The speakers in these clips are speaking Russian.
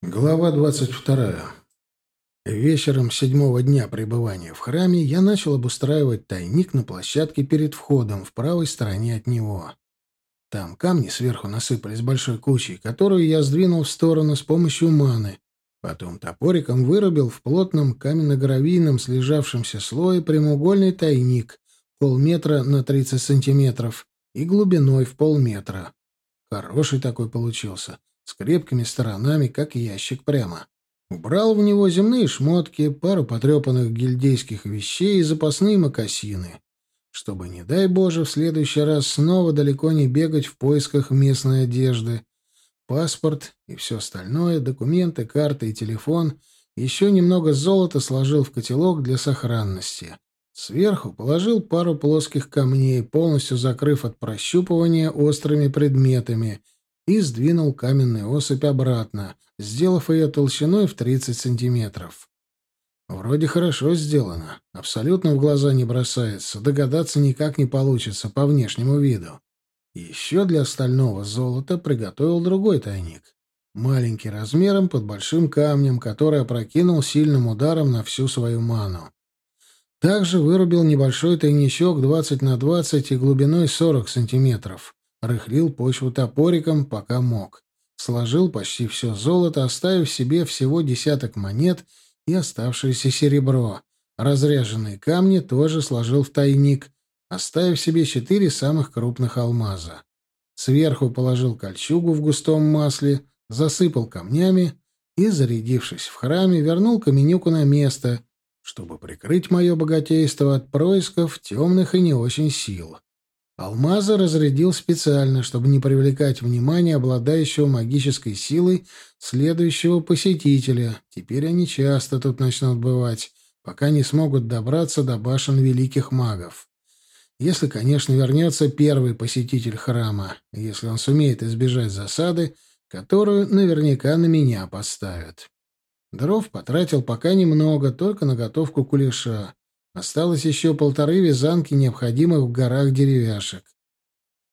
Глава двадцать вторая. Вечером седьмого дня пребывания в храме я начал обустраивать тайник на площадке перед входом в правой стороне от него. Там камни сверху насыпались большой кучей, которую я сдвинул в сторону с помощью маны. Потом топориком вырубил в плотном каменно-гравийном слежавшемся слое прямоугольный тайник полметра на тридцать сантиметров и глубиной в полметра. Хороший такой получился с крепкими сторонами, как ящик прямо. Убрал в него земные шмотки, пару потрепанных гильдейских вещей и запасные мокасины, чтобы, не дай Боже, в следующий раз снова далеко не бегать в поисках местной одежды. Паспорт и все остальное, документы, карты и телефон, еще немного золота сложил в котелок для сохранности. Сверху положил пару плоских камней, полностью закрыв от прощупывания острыми предметами — и сдвинул каменную особь обратно, сделав ее толщиной в 30 сантиметров. Вроде хорошо сделано, абсолютно в глаза не бросается, догадаться никак не получится по внешнему виду. Еще для остального золота приготовил другой тайник. Маленький размером под большим камнем, который опрокинул сильным ударом на всю свою ману. Также вырубил небольшой тайничок 20 на 20 и глубиной 40 сантиметров. Рыхлил почву топориком, пока мог. Сложил почти все золото, оставив себе всего десяток монет и оставшееся серебро. Разряженные камни тоже сложил в тайник, оставив себе четыре самых крупных алмаза. Сверху положил кольчугу в густом масле, засыпал камнями и, зарядившись в храме, вернул каменюку на место, чтобы прикрыть мое богатейство от происков темных и не очень сил. Алмазы разрядил специально, чтобы не привлекать внимание обладающего магической силой следующего посетителя. Теперь они часто тут начнут бывать, пока не смогут добраться до башен великих магов. Если, конечно, вернется первый посетитель храма, если он сумеет избежать засады, которую наверняка на меня поставят. Дров потратил пока немного, только на готовку кулеша. Осталось еще полторы вязанки необходимых в горах деревяшек.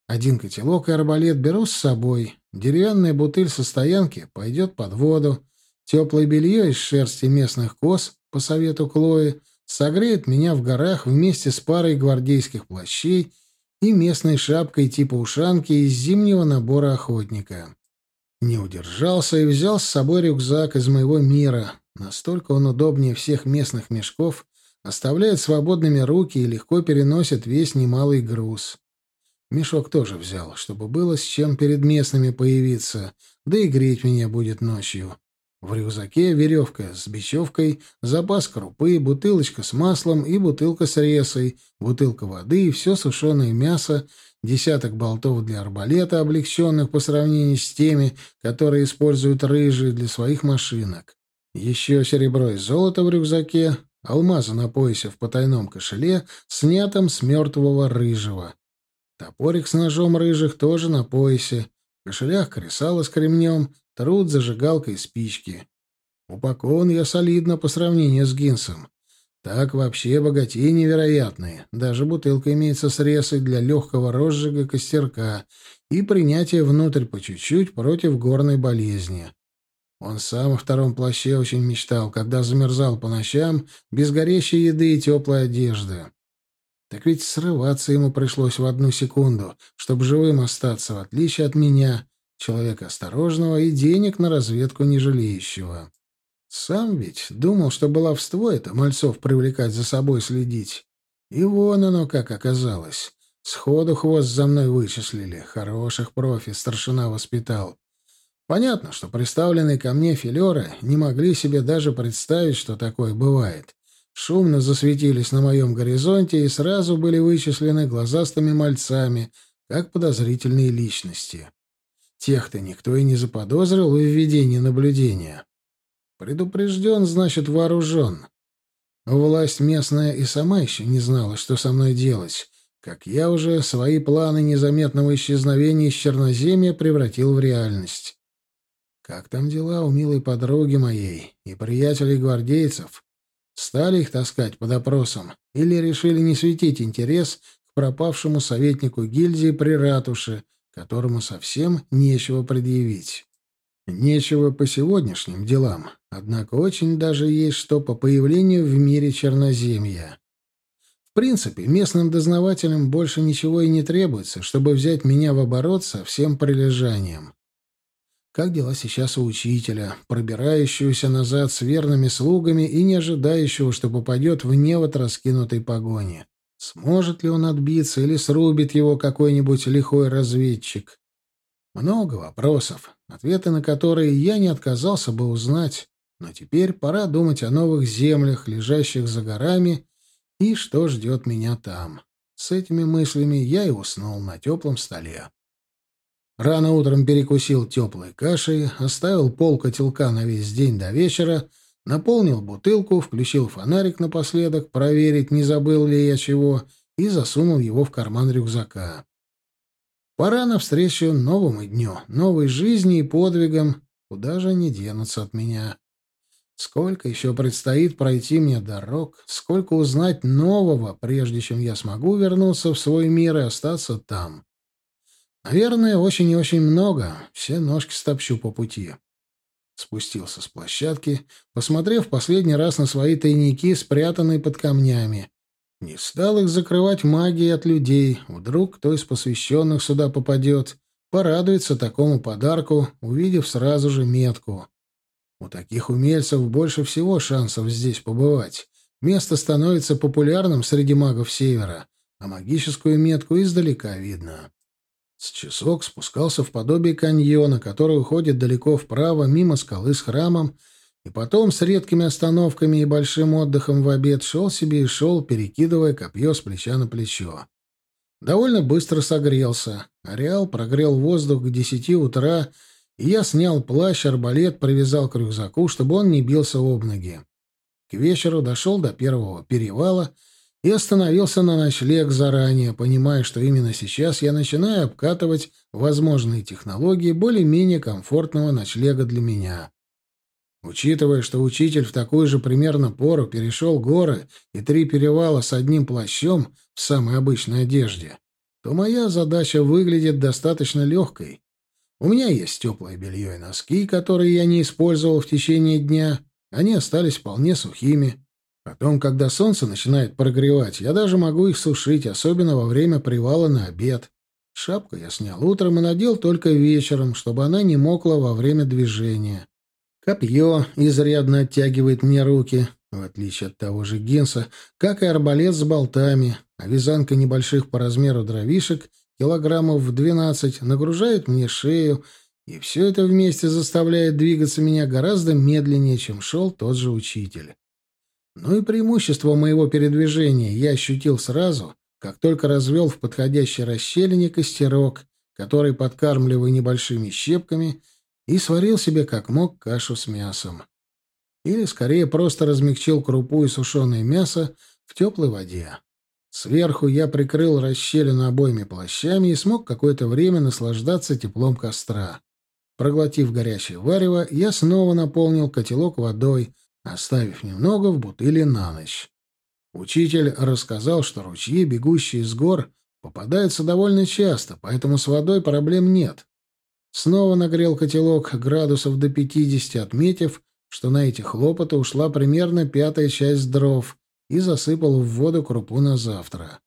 Один котелок и арбалет беру с собой. Деревянная бутыль со стоянки пойдет под воду. Теплое белье из шерсти местных коз, по совету Клои, согреет меня в горах вместе с парой гвардейских плащей и местной шапкой типа ушанки из зимнего набора охотника. Не удержался и взял с собой рюкзак из моего мира. Настолько он удобнее всех местных мешков Оставляет свободными руки и легко переносит весь немалый груз. Мешок тоже взял, чтобы было с чем перед местными появиться, да и греть меня будет ночью. В рюкзаке веревка с бечевкой, запас крупы, бутылочка с маслом и бутылка с ресой, бутылка воды и все сушеное мясо, десяток болтов для арбалета, облегченных по сравнению с теми, которые используют рыжие для своих машинок. Еще серебро и золото в рюкзаке, Алмазы на поясе в потайном кошеле, снятом с мертвого рыжего. Топорик с ножом рыжих тоже на поясе. В кошелях кресало с кремнем, труд, зажигалка и спички. Упакован я солидно по сравнению с Гинсом. Так вообще богатеи невероятные. Даже бутылка имеется с ресой для легкого розжига костерка и принятия внутрь по чуть-чуть против горной болезни. Он сам о втором плаще очень мечтал, когда замерзал по ночам, без горящей еды и теплой одежды. Так ведь срываться ему пришлось в одну секунду, чтобы живым остаться, в отличие от меня, человека осторожного и денег на разведку не жалеющего. Сам ведь думал, что баловство это мальцов привлекать за собой следить. И вон оно как оказалось. Сходу хвост за мной вычислили. Хороших профи старшина воспитал. Понятно, что представленные ко мне филеры не могли себе даже представить, что такое бывает. Шумно засветились на моем горизонте и сразу были вычислены глазастыми мальцами, как подозрительные личности. Тех-то никто и не заподозрил в введении наблюдения. Предупрежден, значит, вооружен. Власть местная и сама еще не знала, что со мной делать, как я уже свои планы незаметного исчезновения из Черноземья превратил в реальность. Как там дела у милой подруги моей и приятелей гвардейцев? Стали их таскать под опросом или решили не светить интерес к пропавшему советнику гильдии при ратуше, которому совсем нечего предъявить? Нечего по сегодняшним делам, однако очень даже есть что по появлению в мире черноземья. В принципе, местным дознавателям больше ничего и не требуется, чтобы взять меня в оборот со всем прилежанием. Как дела сейчас у учителя, пробирающегося назад с верными слугами и не ожидающего, что попадет в невод раскинутой погони? Сможет ли он отбиться или срубит его какой-нибудь лихой разведчик? Много вопросов, ответы на которые я не отказался бы узнать, но теперь пора думать о новых землях, лежащих за горами, и что ждет меня там. С этими мыслями я и уснул на теплом столе. Рано утром перекусил теплой кашей, оставил пол котелка на весь день до вечера, наполнил бутылку, включил фонарик напоследок, проверить, не забыл ли я чего, и засунул его в карман рюкзака. Пора навстречу новому дню, новой жизни и подвигам, куда же они денутся от меня. Сколько еще предстоит пройти мне дорог, сколько узнать нового, прежде чем я смогу вернуться в свой мир и остаться там. Наверное, очень и очень много, все ножки стопчу по пути. Спустился с площадки, посмотрев последний раз на свои тайники, спрятанные под камнями. Не стал их закрывать магией от людей. Вдруг кто из посвященных сюда попадет, порадуется такому подарку, увидев сразу же метку. У таких умельцев больше всего шансов здесь побывать. Место становится популярным среди магов Севера, а магическую метку издалека видно. С часок спускался в подобие каньона, который уходит далеко вправо, мимо скалы с храмом, и потом с редкими остановками и большим отдыхом в обед шел себе и шел, перекидывая копье с плеча на плечо. Довольно быстро согрелся. Ареал прогрел воздух к десяти утра, и я снял плащ, арбалет, привязал к рюкзаку, чтобы он не бился об ноги. К вечеру дошел до первого перевала и остановился на ночлег заранее, понимая, что именно сейчас я начинаю обкатывать возможные технологии более-менее комфортного ночлега для меня. Учитывая, что учитель в такую же примерно пору перешел горы и три перевала с одним плащом в самой обычной одежде, то моя задача выглядит достаточно легкой. У меня есть теплое белье и носки, которые я не использовал в течение дня. Они остались вполне сухими. Потом, когда солнце начинает прогревать, я даже могу их сушить, особенно во время привала на обед. Шапку я снял утром и надел только вечером, чтобы она не мокла во время движения. Копье изрядно оттягивает мне руки, в отличие от того же Генса, как и арбалет с болтами, а вязанка небольших по размеру дровишек, килограммов в двенадцать, нагружает мне шею, и все это вместе заставляет двигаться меня гораздо медленнее, чем шел тот же учитель. Ну и преимущество моего передвижения я ощутил сразу, как только развел в подходящей расщелине костерок, который, подкармливая небольшими щепками, — и сварил себе как мог кашу с мясом. Или, скорее, просто размягчил крупу и сушеное мясо в теплой воде. Сверху я прикрыл расщелину обоими плащами и смог какое-то время наслаждаться теплом костра. Проглотив горячее варево, я снова наполнил котелок водой, оставив немного в бутыле на ночь. Учитель рассказал, что ручьи, бегущие из гор, попадаются довольно часто, поэтому с водой проблем нет. Снова нагрел котелок градусов до 50, отметив, что на эти хлопоты ушла примерно пятая часть дров, и засыпал в воду крупу на завтра.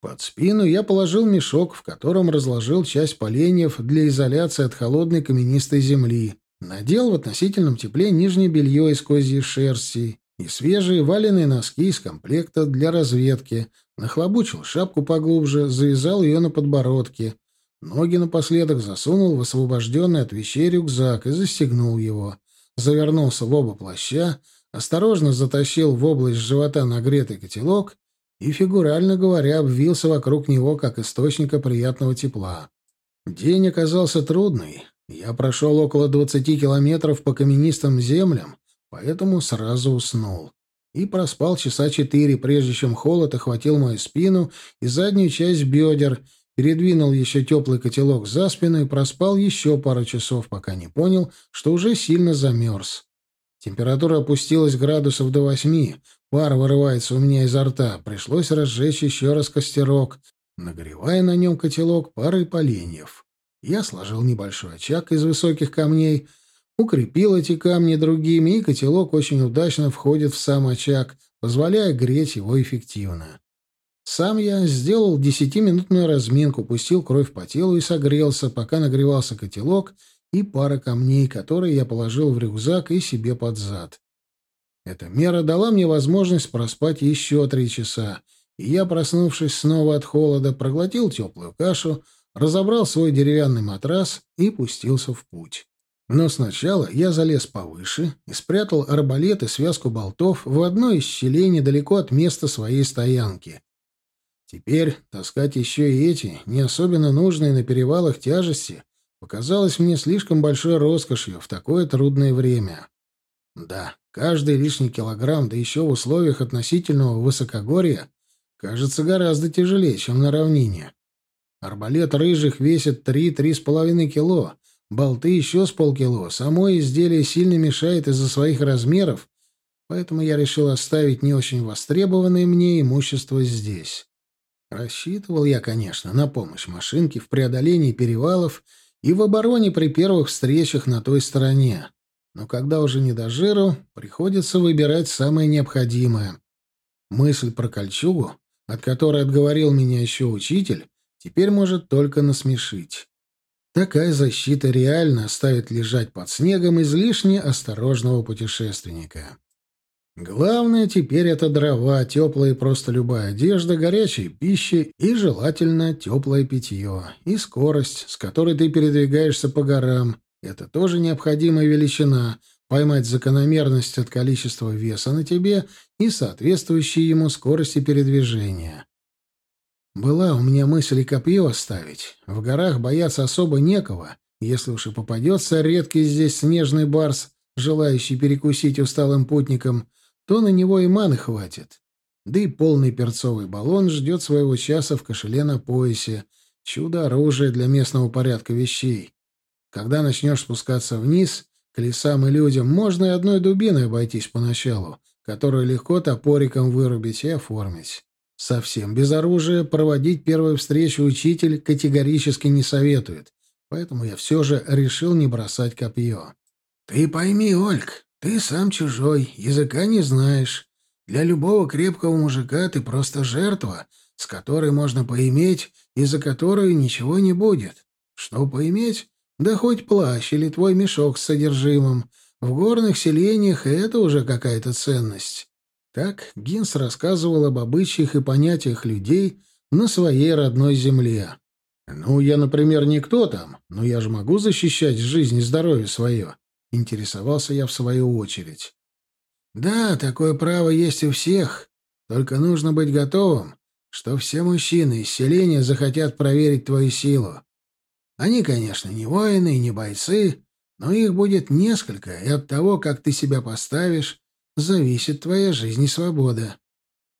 Под спину я положил мешок, в котором разложил часть поленьев для изоляции от холодной каменистой земли, надел в относительном тепле нижнее белье из козьей шерсти и свежие валеные носки из комплекта для разведки, нахлобучил шапку поглубже, завязал ее на подбородке, Ноги напоследок засунул в освобожденный от вещей рюкзак и застегнул его. Завернулся в оба плаща, осторожно затащил в область живота нагретый котелок и, фигурально говоря, обвился вокруг него как источника приятного тепла. День оказался трудный. Я прошел около двадцати километров по каменистым землям, поэтому сразу уснул. И проспал часа четыре, прежде чем холод охватил мою спину и заднюю часть бедер, передвинул еще теплый котелок за спину и проспал еще пару часов, пока не понял, что уже сильно замерз. Температура опустилась градусов до восьми, пар вырывается у меня изо рта, пришлось разжечь еще раз костерок, нагревая на нем котелок парой поленьев. Я сложил небольшой очаг из высоких камней, укрепил эти камни другими, и котелок очень удачно входит в сам очаг, позволяя греть его эффективно. Сам я сделал десятиминутную разминку, пустил кровь по телу и согрелся, пока нагревался котелок и пара камней, которые я положил в рюкзак и себе под зад. Эта мера дала мне возможность проспать еще три часа, и я, проснувшись снова от холода, проглотил теплую кашу, разобрал свой деревянный матрас и пустился в путь. Но сначала я залез повыше и спрятал арбалет и связку болтов в одной из щелей недалеко от места своей стоянки. Теперь таскать еще и эти, не особенно нужные на перевалах тяжести, показалось мне слишком большой роскошью в такое трудное время. Да, каждый лишний килограмм, да еще в условиях относительного высокогорья, кажется гораздо тяжелее, чем на равнине. Арбалет рыжих весит три-три с половиной кило, болты еще с полкило, само изделие сильно мешает из-за своих размеров, поэтому я решил оставить не очень востребованное мне имущество здесь. Рассчитывал я, конечно, на помощь машинки в преодолении перевалов и в обороне при первых встречах на той стороне. Но когда уже не до жиру, приходится выбирать самое необходимое. Мысль про кольчугу, от которой отговорил меня еще учитель, теперь может только насмешить. Такая защита реально оставит лежать под снегом излишне осторожного путешественника. Главное теперь это дрова, теплая просто любая одежда, горячая пища и, желательно, теплое питье. И скорость, с которой ты передвигаешься по горам. Это тоже необходимая величина. Поймать закономерность от количества веса на тебе и соответствующей ему скорости передвижения. Была у меня мысль и копье оставить. В горах бояться особо некого. Если уж и попадется редкий здесь снежный барс, желающий перекусить усталым путникам, то на него и маны хватит. Да и полный перцовый баллон ждет своего часа в кошеле на поясе. Чудо оружие для местного порядка вещей. Когда начнешь спускаться вниз, к лесам и людям можно и одной дубиной обойтись поначалу, которую легко топориком вырубить и оформить. Совсем без оружия проводить первую встречу учитель категорически не советует, поэтому я все же решил не бросать копье. «Ты пойми, Ольг, ты сам чужой, языка не знаешь. Для любого крепкого мужика ты просто жертва, с которой можно поиметь и за которую ничего не будет. Что поиметь? Да хоть плащ или твой мешок с содержимым. В горных селениях это уже какая-то ценность. Так Гинс рассказывал об обычаях и понятиях людей на своей родной земле. «Ну, я, например, никто там, но я же могу защищать жизнь и здоровье свое. — интересовался я в свою очередь. «Да, такое право есть у всех. Только нужно быть готовым, что все мужчины из селения захотят проверить твою силу. Они, конечно, не воины и не бойцы, но их будет несколько, и от того, как ты себя поставишь, зависит твоя жизнь и свобода.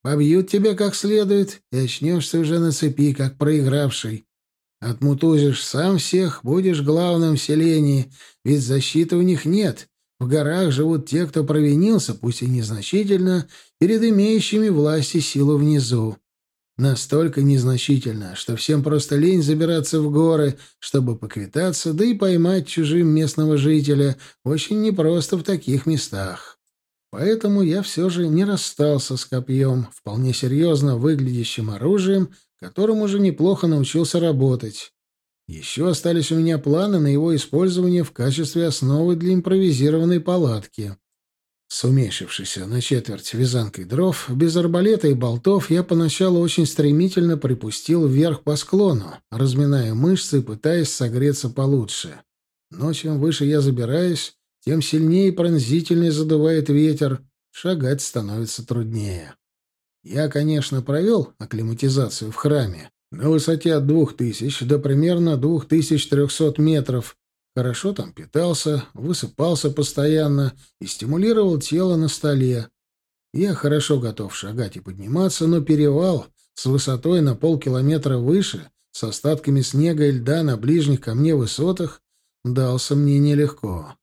Побьют тебя как следует, и очнешься уже на цепи, как проигравший. Отмутузишь сам всех, будешь главным в селении, ведь защиты у них нет. В горах живут те, кто провинился, пусть и незначительно, перед имеющими власть и силу внизу. Настолько незначительно, что всем просто лень забираться в горы, чтобы поквитаться, да и поймать чужим местного жителя очень непросто в таких местах. Поэтому я все же не расстался с копьем, вполне серьезно выглядящим оружием, которым уже неплохо научился работать. Еще остались у меня планы на его использование в качестве основы для импровизированной палатки. Сумешившийся на четверть вязанкой дров, без арбалета и болтов, я поначалу очень стремительно припустил вверх по склону, разминая мышцы пытаясь согреться получше. Но чем выше я забираюсь, тем сильнее и пронзительнее задувает ветер, шагать становится труднее. Я, конечно, провел акклиматизацию в храме на высоте от двух тысяч до примерно двух тысяч трехсот метров. Хорошо там питался, высыпался постоянно и стимулировал тело на столе. Я хорошо готов шагать и подниматься, но перевал с высотой на полкилометра выше, с остатками снега и льда на ближних ко мне высотах, дался мне нелегко.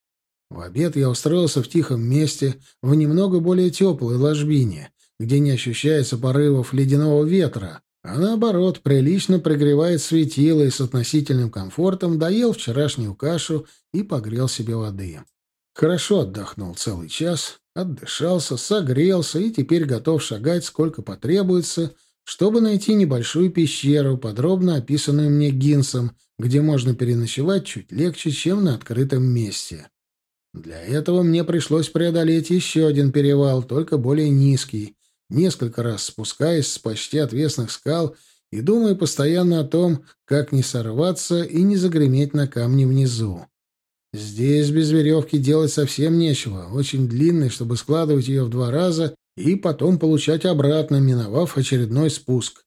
В обед я устроился в тихом месте, в немного более теплой ложбине, где не ощущается порывов ледяного ветра, а наоборот, прилично пригревает светило и с относительным комфортом доел вчерашнюю кашу и погрел себе воды. Хорошо отдохнул целый час, отдышался, согрелся и теперь готов шагать сколько потребуется, чтобы найти небольшую пещеру, подробно описанную мне Гинсом, где можно переночевать чуть легче, чем на открытом месте. Для этого мне пришлось преодолеть еще один перевал, только более низкий, несколько раз спускаясь с почти отвесных скал и думая постоянно о том, как не сорваться и не загреметь на камни внизу. Здесь без веревки делать совсем нечего, очень длинной, чтобы складывать ее в два раза и потом получать обратно, миновав очередной спуск.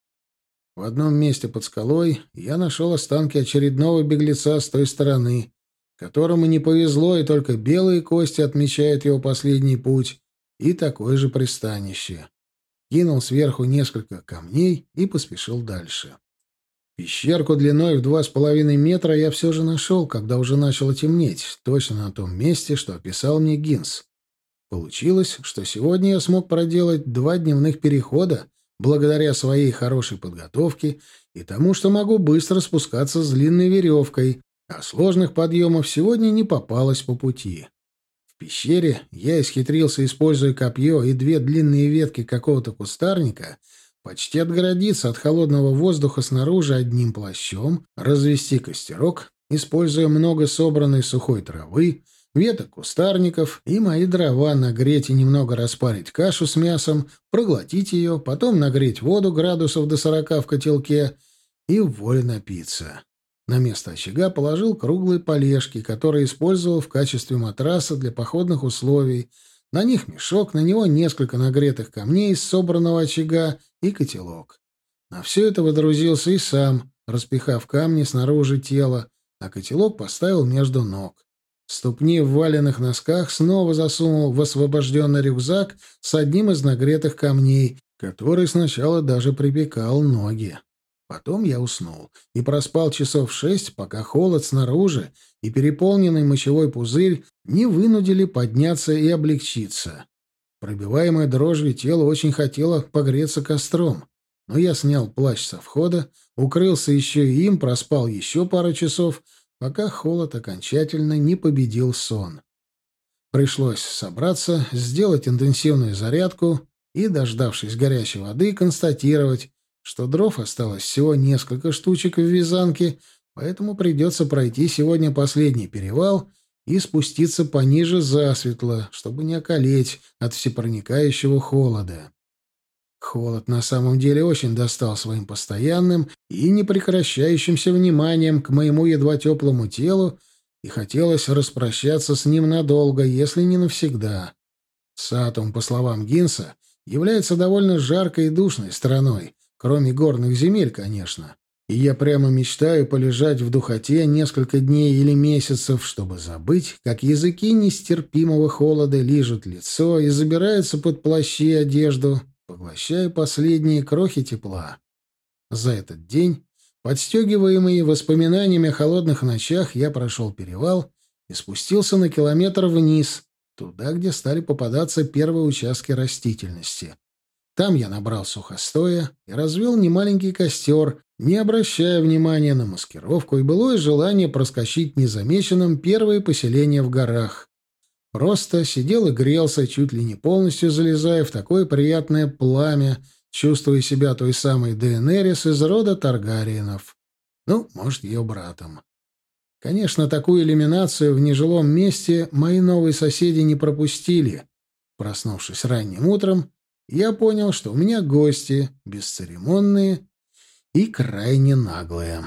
В одном месте под скалой я нашел останки очередного беглеца с той стороны, которому не повезло, и только белые кости отмечают его последний путь, и такое же пристанище. Кинул сверху несколько камней и поспешил дальше. Пещерку длиной в два с половиной метра я все же нашел, когда уже начало темнеть, точно на том месте, что описал мне Гинс. Получилось, что сегодня я смог проделать два дневных перехода благодаря своей хорошей подготовке и тому, что могу быстро спускаться с длинной веревкой, а сложных подъемов сегодня не попалось по пути. В пещере я исхитрился, используя копье и две длинные ветки какого-то кустарника — почти отгородиться от холодного воздуха снаружи одним плащом, развести костерок, используя много собранной сухой травы, веток кустарников и мои дрова нагреть и немного распарить кашу с мясом, проглотить ее, потом нагреть воду градусов до сорока в котелке и в напиться. На место очага положил круглые полежки, которые использовал в качестве матраса для походных условий, на них мешок, на него несколько нагретых камней из собранного очага и котелок. На все это водрузился и сам, распихав камни снаружи тела, а котелок поставил между ног. Ступни в валенных носках снова засунул в освобожденный рюкзак с одним из нагретых камней, который сначала даже припекал ноги. Потом я уснул и проспал часов шесть, пока холод снаружи и переполненный мочевой пузырь не вынудили подняться и облегчиться. Пробиваемое дрожью тело очень хотело погреться костром, но я снял плащ со входа, укрылся еще и им, проспал еще пару часов, пока холод окончательно не победил сон. Пришлось собраться, сделать интенсивную зарядку и, дождавшись горячей воды, констатировать, что дров осталось всего несколько штучек в вязанке, поэтому придется пройти сегодня последний перевал и спуститься пониже засветло, чтобы не околеть от всепроникающего холода. Холод на самом деле очень достал своим постоянным и непрекращающимся вниманием к моему едва теплому телу, и хотелось распрощаться с ним надолго, если не навсегда. Сатум, по словам Гинса, является довольно жаркой и душной страной, кроме горных земель, конечно. И я прямо мечтаю полежать в духоте несколько дней или месяцев, чтобы забыть, как языки нестерпимого холода лижут лицо и забираются под плащи и одежду, поглощая последние крохи тепла. За этот день, подстегиваемый воспоминаниями о холодных ночах, я прошел перевал и спустился на километр вниз, туда, где стали попадаться первые участки растительности. Там я набрал сухостоя и развел немаленький костер, не обращая внимания на маскировку и былое желание проскочить незамеченным первые поселения в горах. Просто сидел и грелся, чуть ли не полностью залезая в такое приятное пламя, чувствуя себя той самой Дейенерис из рода Таргариенов. Ну, может, ее братом. Конечно, такую иллюминацию в нежилом месте мои новые соседи не пропустили. Проснувшись ранним утром, я понял, что у меня гости, бесцеремонные и крайне наглые.